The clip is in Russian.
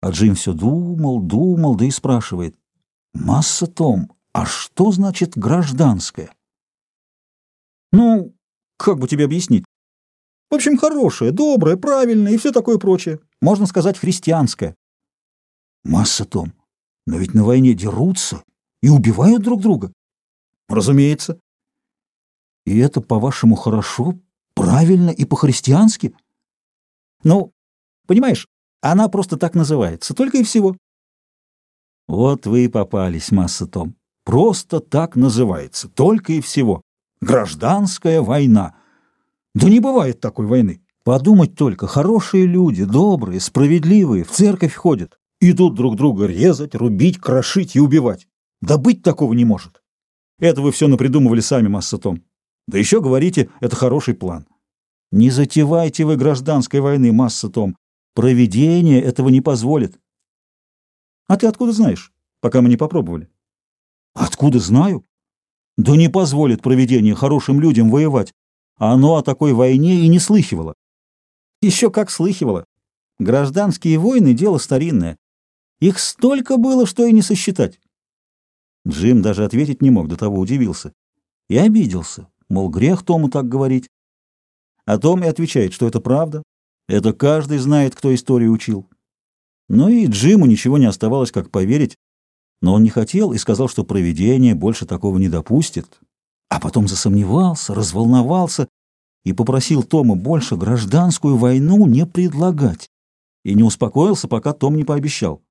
А Джим все думал, думал, да и спрашивает. «Масса, Том, а что значит гражданское?» «Ну, как бы тебе объяснить? В общем, хорошее, доброе, правильное и все такое прочее. Можно сказать, христианское». «Масса, Том, но ведь на войне дерутся и убивают друг друга». «Разумеется». «И это, по-вашему, хорошо, правильно и по-христиански?» «Ну, понимаешь, она просто так называется, только и всего. Вот вы и попались, масса Том. Просто так называется, только и всего. Гражданская война. Да не бывает такой войны. Подумать только, хорошие люди, добрые, справедливые, в церковь ходят, идут друг друга резать, рубить, крошить и убивать. Да быть такого не может. Это вы все напридумывали сами, масса Том. Да еще говорите, это хороший план. Не затевайте вы гражданской войны, масса Том. Провидение этого не позволит. А ты откуда знаешь, пока мы не попробовали? Откуда знаю? Да не позволит провидение хорошим людям воевать. Оно о такой войне и не слыхивало. Еще как слыхивало. Гражданские войны — дело старинное. Их столько было, что и не сосчитать. Джим даже ответить не мог, до того удивился. И обиделся, мол, грех Тому так говорить. А Том и отвечает, что это правда, это каждый знает, кто историю учил. Ну и Джиму ничего не оставалось, как поверить, но он не хотел и сказал, что провидение больше такого не допустит. А потом засомневался, разволновался и попросил Тома больше гражданскую войну не предлагать. И не успокоился, пока Том не пообещал.